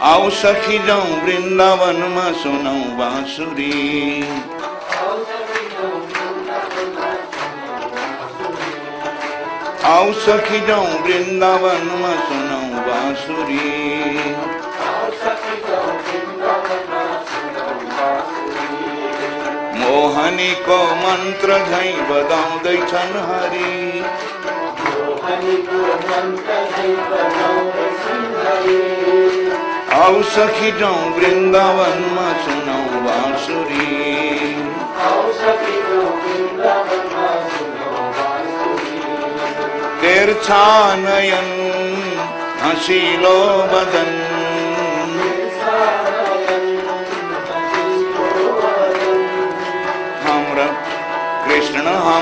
आओ सखी जाऊँ वृंदावन में सुनऊ बांसुरी। आओ सखी जाऊँ वृंदावन में सुनऊ बांसुरी। मोहनी को मंत्र झई बदाऊ दै छन हरी। आओ सखी जाऊँ वृंदावन में सुनऊ बांसुरी। तिरछा नयन हसीलो बदन।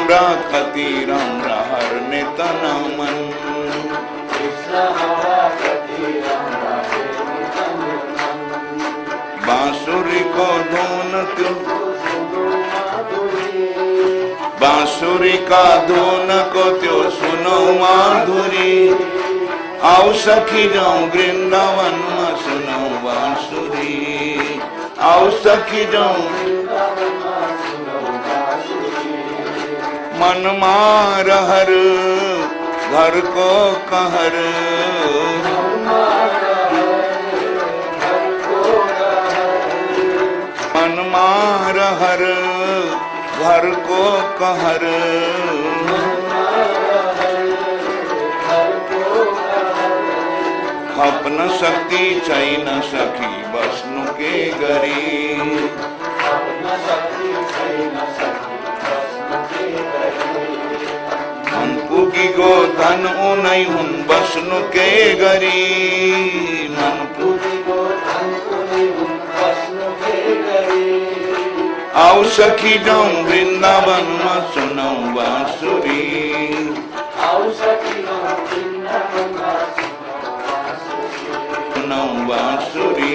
कृष्ण हमरा खतीर हमरा हर नितन मन बांसुरी को धुन क्यों बांसुरी का धुन को त्यो सुनो माधुरी। आओ सखी जाऊँ वृंदावन में सुनो बांसुरी। आओ सखी जाऊँ मन मार हर, घर को कहर। मन मार हर, घर को कहर। अपन शक्ति चई न सखी बसनु के गरी उनई हुन बसनु के गरी। मन पुगी आओ सखी जाऊँ, वृंदावन में सुनऊ बांसुरी। सुनऊ बांसुरी।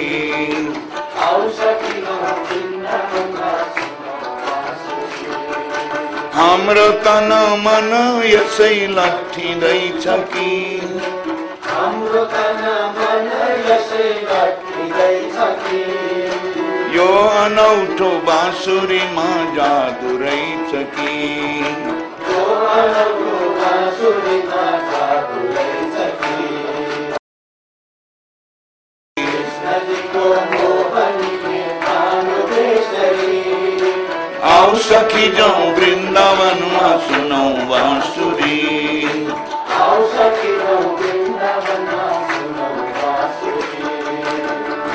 हाम्रो तन मन यसै लट्ठिँदैछ कि? कि? यो अनौठो बाँसुरीमा जादु रहेछ कि? Thank you. आओ सखी जाऊँ वृंदावन में सुनऊ बांसुरी।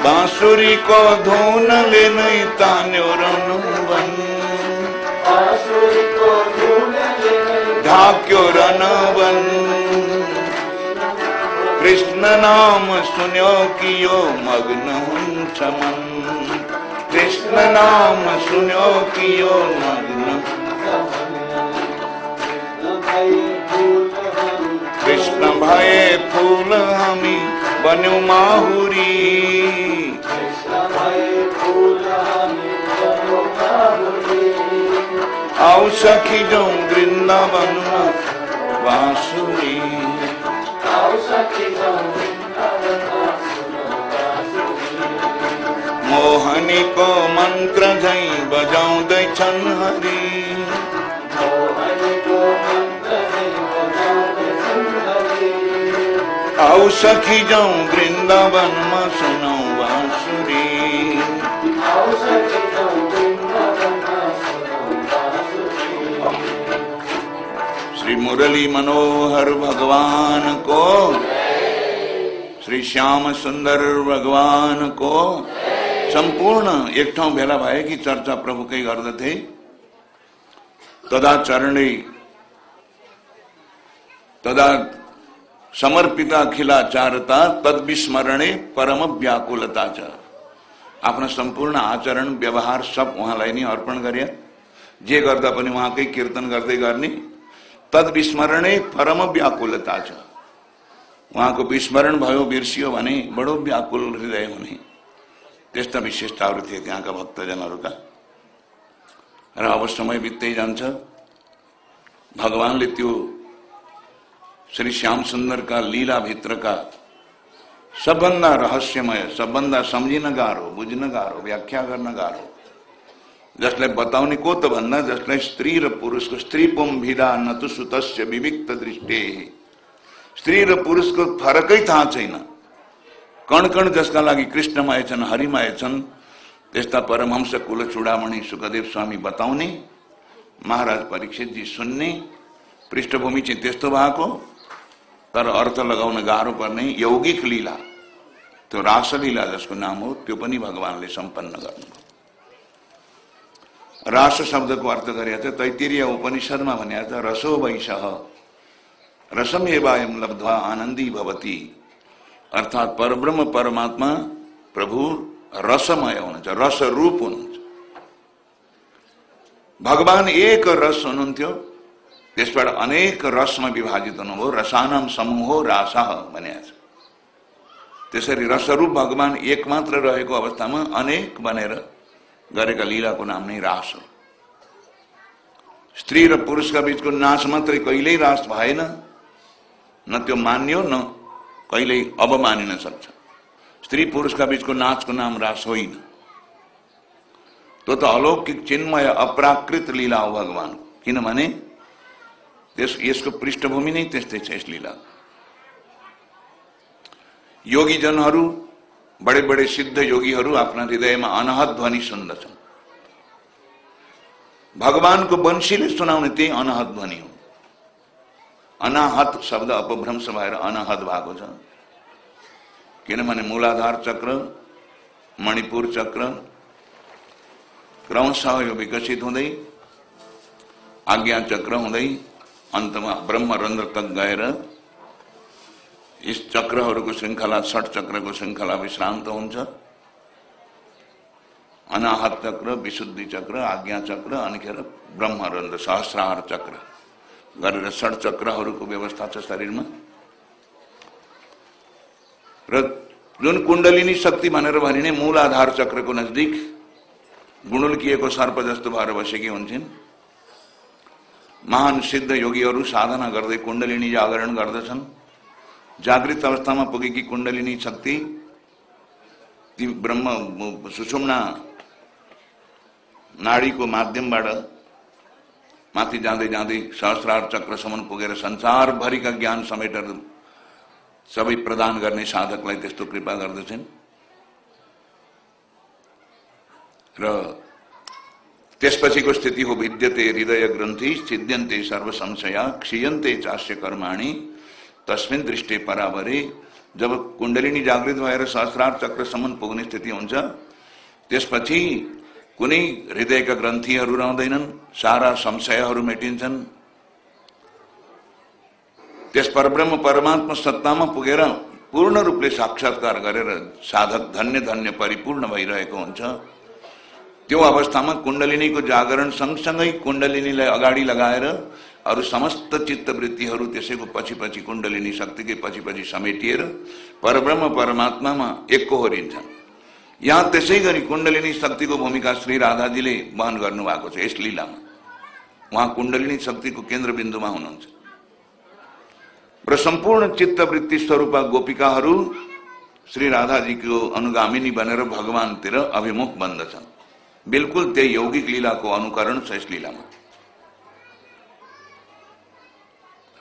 बांसुरी। को धुन ले नहीं तान्यो रनुवन ढाक्यो रनवन कृष्ण नाम सुन्यो कियो मग्न चमन कृष्ण नाम सुनो कियो मग्न। कृष्ण भये फूल हमी बनु माहुरी। आओ सखी जाऊँ वृंदावन बांसुरी मोहनी को मंत्र झई बजाऊं दई छन हरी। आओ सखी जाऊँ वृंदावन में सुनाऊं बांसुरी। श्री मुरली मनोहर भगवान को, श्री श्याम सुंदर भगवान को संपूर्ण एक ठाउँ भेला भएकी चर्चा प्रभुकै गर्दथे। तदा चरणै तदा समर्पित तद विस्मरणे परम व्याकुलता छ आफ्नो सम्पूर्ण आचरण व्यवहार सब उहाँलाई नै अर्पण गरे। जे गर्दा पनि उहाँकै कीर्तन गर्दै गर्ने। तद विस्मरणे परम व्याकुलता छ उहाँको विस्मरण भयो बिर्सियो भने बडो व्याकुल हृदय हुने। त्यस्ता विशेषताहरू थिए त्यहाँका भक्तजनहरूका। र अब समय बित्दै जान्छ। भगवान्ले त्यो श्री श्याम सुंदर का लीला भित्र का सबभन्दा रहस्यमय सबभन्दा सम्झिन गाह्रो बुझ्न गाह्रो व्याख्या गर्न गाह्रो जसलाई बताउने को त भन्दा जसलाई स्त्री र पुरुषको स्त्री पुम भिदा नतु सुतस्य विविक्त दृष्टि। स्त्री र पुरुषको फरकै थाहा छैन। कण कण जसका लागि कृष्णमय छन्, हरिमय छन्, त्यस्ता परमहंस कुल चुडामणि सुखदेव स्वामी बताउने, महाराज परीक्षितजी सुन्ने, पृष्ठभूमि चाहिँ त्यस्तो भएको, तर अर्थ लगाउन गाह्रो पर्ने यौगिक लीला। त्यो रासलीला जसको नाम हो, त्यो पनि भगवान्ले सम्पन्न गर्नु रास शब्दको अर्थ गरेको तैतिरीय उपनिषदमा भनेको छ, रसो वैश रसम एवायम लब्ध्वा आनन्दी भवती। अर्थात् परब्रह्म परमात्मा प्रभु रसमय हुनुहुन्छ रस रूप हुनुहुन्छ। भगवान एक रस हुनुहुन्थ्यो, त्यसबाट अनेक रसमा विभाजित हुनुभयो, रसानम समूह रास भनेको छ त्यसरी रसरूप भगवान एक मात्र रहेको अवस्थामा अनेक बनेर गरेका लीलाको नाम नै रास हो। स्त्री र पुरुषका बिचको नाच मात्रै कहिल्यै रास भएन, न त्यो मान्यो, न कहिल्यै अब मानिन सक्छ। स्त्री पुरुषका बिचको नाचको नाम रास होइन। त्यो त अलौकिक चिन्मय अप्राकृत लीला हो भगवान किनभने त्यस यसको पृष्ठभूमि नै त्यस्तै छ यस लीला। योगीजनहरू बडे बडे सिद्ध योगीहरू आफ्ना हृदयमा अनहद ध्वनि सुन्दछन्। भगवानको वंशीले सुनाउने त्यही अनहद ध्वनि हो। अनाहत शब्द अपभ्रंश भएर अनहद भएको छ। किनभने मूलाधार चक्र मणिपुर चक्र क्रमशः यो विकसित हुँदै आज्ञा चक्र हुँदै अन्तमा ब्रह्मरन्ध्र तक गएर यस चक्रहरूको श्रृङ्खला षट चक्रको श्रृङ्खला विश्रान्त हुन्छ। अनाहत चक्र विशुद्धि चक्र आज्ञा चक्र अनिखेर ब्रह्मरन्ध्र सहस्रार चक्र। गरेर षट चक्रहरूको व्यवस्था छ शरीरमा। र जुन कुण्डलिनी शक्ति भनेर भनिने मूल आधार चक्रको नजदिक गुणुल्किएको सर्प जस्तो भएर बसेकी हुन्छन्। महान सिद्ध योगीहरू साधना गर्दै कुण्डलिनी जागरण गर्दछन्। जागृत अवस्थामा पुगेकी कुण्डलिनी शक्ति ती ब्रह्म सुषुम्ना नाडीको माध्यमबाट माथि जाँदै जाँदै सहस्रार चक्रसम्म पुगेर संसारभरिका ज्ञान समेटेर सबै प्रदान गर्ने साधकलाई त्यस्तो कृपा गर्दछन् र त्यसपछिको स्थिति हो विद्यते हृदय ग्रन्थि छिद्यन्ते सर्व संशया क्षीयन्ते चास्य कर्माणी तस्मिन दृष्टि परावरे। जब कुण्डलिनी जागृत भएर सहस्रार चक्रसम्म पुग्ने स्थिति हुन्छ त्यसपछि कुनै हृदयका ग्रन्थीहरू रहँदैनन् सारा संशयहरू मेटिन्छन् त्यस परब्रह्म परमात्मा सत्तामा पुगेर, पूर्ण रूपले साक्षात्कार गरेर साधक धन्य धन्य परिपूर्ण भइरहेको हुन्छ। त्यो अवस्थामा कुण्डलिनीको जागरण सँगसँगै कुण्डलिनीलाई अगाडि लगाएर अरू समस्त चित्तवृत्तिहरू त्यसैको पछि पछि कुण्डलिनी शक्तिकै पछि पछि समेटिएर परब्रह्म परमात्मामा एकहोरिन्छन् यहाँ त्यसै गरी कुण्डलिनी शक्तिको भूमिका श्री राधाजीले वहन गर्नुभएको छ यस लीलामा। उहाँ कुण्डलिनी शक्तिको केन्द्रबिन्दुमा हुनुहुन्छ। र सम्पूर्ण चित्तवृत्ति स्वरूप गोपिकाहरू श्री राधाजीको अनुगामिनी बनेर भगवानतिर अभिमुख बन्दछन्। बिल्कुल त्यही यौगिक लीलाको अनुकरण छ यस लीलामा।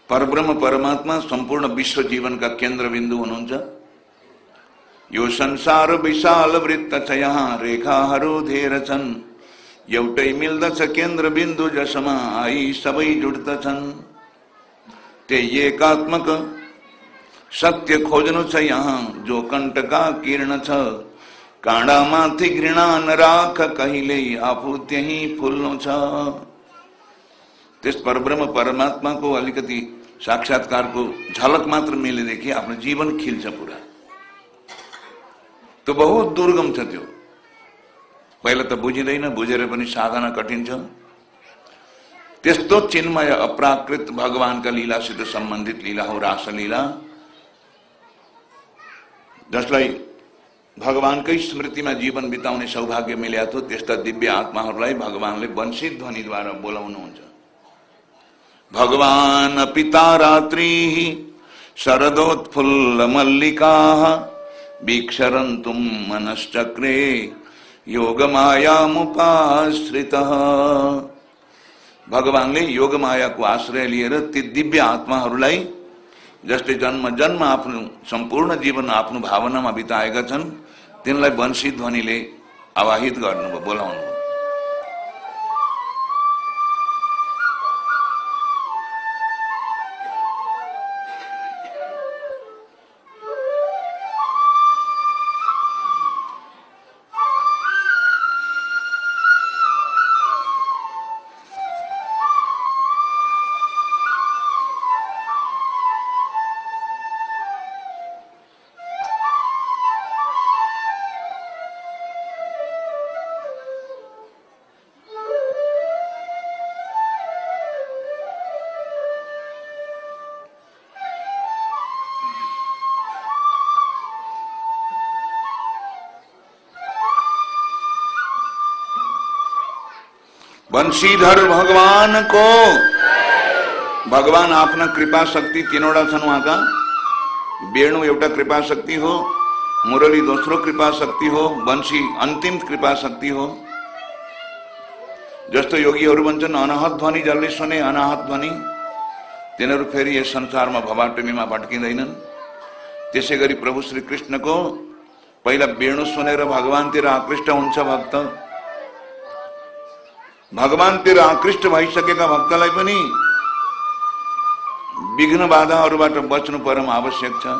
परब्रह्म परमात्मा सम्पूर्ण विश्व जीवनका केन्द्र बिन्दु हुनुहुन्छ। यो संसार विशाल वृत्त छ यहाँ रेखाहरू धेर छन् एउटै मिल्दछ केन्द्र बिन्दु जसमा आई सबै जुड्दछन् त्यही एकात्मक सत्य खोज्नु छ यहाँ, जो कण्टका किर्ण छ। काँडामाथि घृणा नराख कहिले आफू त्यही फुल्नु छ। त्यस परब्रह्म परमात्माको अलिकति साक्षात्कारको झलक मात्र मिलेदेखि आफ्नो जीवन खिल्छ पुरा। त्यो बहुत दुर्गम त्यो। पहिला त बुझिँदैन, बुझेर पनि साधना कठिन छ। त्यस्तो चिन्मय, अप्राकृत भगवानका लीलासित सम्बन्धित लीला हो, रासलीला। जसलाई भगवानकै स्मृतिमा जीवन बिताउने सौभाग्य मिल्या थियो त्यस्ता दिव्य आत्माहरूलाई भगवानले वंशित ध्वनिद्वारा बोलाउनुहुन्छ। भगवान पिता रात्रि, शरदोत्फुल्ल मल्लिका वीक्षरन्तुं मनश्चक्रे योगमायामुपाश्रितः। भगवानले योगमायाको आश्रय लिएर ती दिव्य आत्माहरूलाई जसले जन्म जन्म आफ्नो, सम्पूर्ण जीवन आफ्नो भावनामा बिताएका छन्। तिनलाई वंशी ध्वनिले आवाहित गर्नुभयो बोलाउनु बंशीधर भगवान को। भगवान आफ्ना कृपा शक्ति तीनवटा छन् उहाँका वेणु एउटा कृपा शक्ति हो, मुरली दोस्रो कृपा शक्ति हो, बंशी अंतिम कृपा शक्ति हो। जस्तो योगीहरू भन्छन् अनाहत ध्वनि जसले सुने, अनाहत ध्वनि। तिनीहरू फेरि यस संसारमा भवाटमीमा भट्किँदैनन्। त्यसै गरी प्रभु श्री कृष्णको पहिला वेणु सुनेर भगवानतिर आकृष्ट हुन्छ, भक्त। भगवानतिर आकृष्ट भइसकेका भक्तलाई पनि विघ्न बाधाहरूबाट बच्नु परम आवश्यक छ।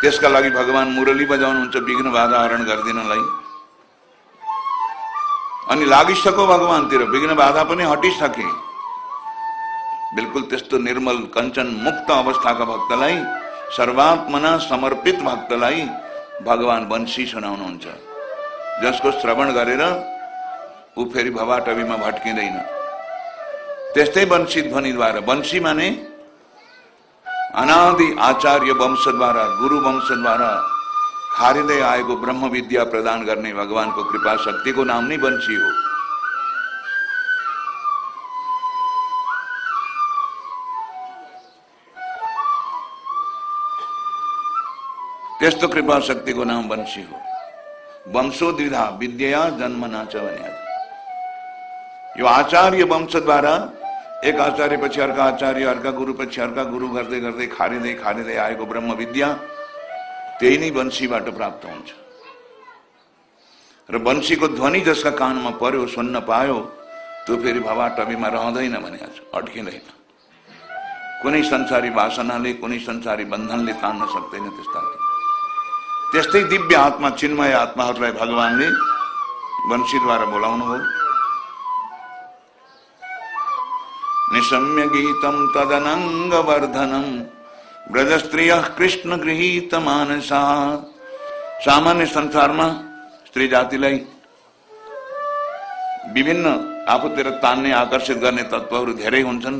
त्यसका लागि भगवान मुरली बजाउनुहुन्छ विघ्न बाधा हरण गरिदिनलाई। अनि लागिसक्यो भगवानतिर विघ्न बाधा पनि हटिसके। बिल्कुल त्यस्तो निर्मल कञ्चन मुक्त अवस्थाका भक्तलाई सर्वात्मना समर्पित भक्तलाई भगवान वंशी सुनाउनुहुन्छ। जसको श्रवण गरेर ऊ फेरि भवाटवीमा भट्किँदैन त्यस्तै वंशी ध्वनिद्वारा वंशी माने अनादि आचार्य वंशद्वारा गुरु वंशद्वारा खारिँदै आएको ब्रह्म विद्या प्रदान गर्ने भगवानको कृपा शक्तिको नाम नै वंशी हो। त्यस्तो कृपा शक्तिको नाम वंशी हो। वंशो द्विधा विद्या जन्म यो आचार्य वंश द्वारा, एक आचार्य पछि अर्का आचार्य अर्का गुरु पछि अर्का गुरु गर्दै गर्दै खारिँदै खारिँदै आएको ब्रह्म विद्या त्यही नै वंशीबाट प्राप्त हुन्छ। र वंशीको ध्वनि जसका कानमा पर्यो, सुन्न पायो, त्यो फेरि भवाटवीमा रहँदैन भने अड्किँदैन। कुनै संसारी वासनाले, कुनै संसारी बन्धनले तान्न सक्दैन त्यस्ता त्यस्तै दिव्य आत्मा चिन्मय आत्माहरूलाई भगवानले वंशीद्वारा बोलाउनु हो निशम्य गीतम तदनङ्ग वर्धनम ब्रज स्त्रिय कृष्ण गृहित मानसा सामान्य संसारमा स्त्री जातिलाई विभिन्न आफूतिर तान्ने आकर्षित गर्ने तत्त्वहरू धेरै हुन्छन्।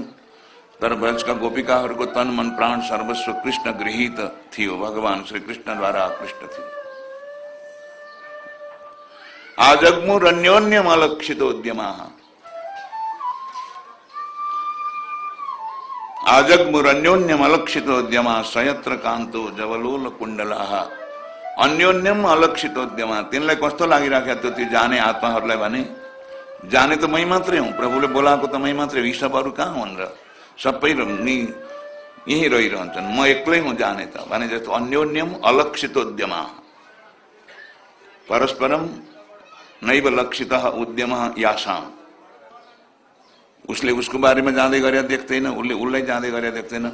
तर ब्रजका गोपिकाहरूको तन मन प्राण सर्वस्व कृष्ण गृहित थियो। भगवान श्री कृष्णद्वारा आकृष्ट थियो। आजग्मुरन्योन्यम अलक्षितोद्यमा आजग्मुरन्योन्यम अलक्षितोद्यमा सयत्र कान्तो जवलोल कुण्डला अन्योन्यम अलक्षितोद्यमा। तिनलाई कस्तो लागिराखेको थियो त्यो जाने आत्माहरूलाई भने, जाने त मै मात्रै हुँ, प्रभुले बोलाएको त मै मात्रै यी सबहरू कहाँ हुन् र? सबै नि यहीँ रहिरहन्छन्। म एक्लै हुँ जाने त। भने जस्तो अन्योन्यम अलक्षितोद्यम। परस्परम नैव लक्षित उद्यम यासाम उसले उसको बारेमा जाँदै गरे देख्दैन उसले उसलाई जाँदै गरे देख्दैन।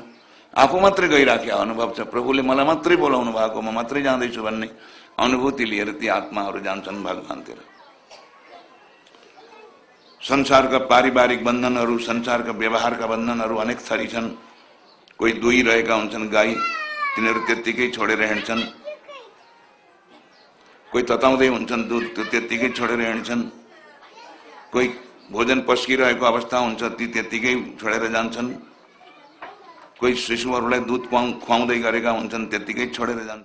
आफू मात्रै गइराख्या अनुभव छ। प्रभुले मलाई मात्रै बोलाउनु भएको म मात्रै जाँदैछु भन्ने अनुभूति लिएर ती आत्माहरू जान्छन् भगवान्तिर। संसारका पारिवारिक बन्धनहरू संसारका व्यवहारका बन्धनहरू अनेक थरी छन्। कोही दुई रहेका हुन्छन् गाई तिनीहरू त्यत्तिकै छोडेर हिँड्छन्। कोही तताउँदै हुन्छन् दुध त्यो त्यत्तिकै छोडेर हिँड्छन्। कोही भोजन पस्किरहेको अवस्था हुन्छ ती त्यत्तिकै छोडेर जान्छन्। कोही शिशुहरूलाई दुध खुवाउँदै गरेका हुन्छन् त्यत्तिकै छोडेर जान्छन्।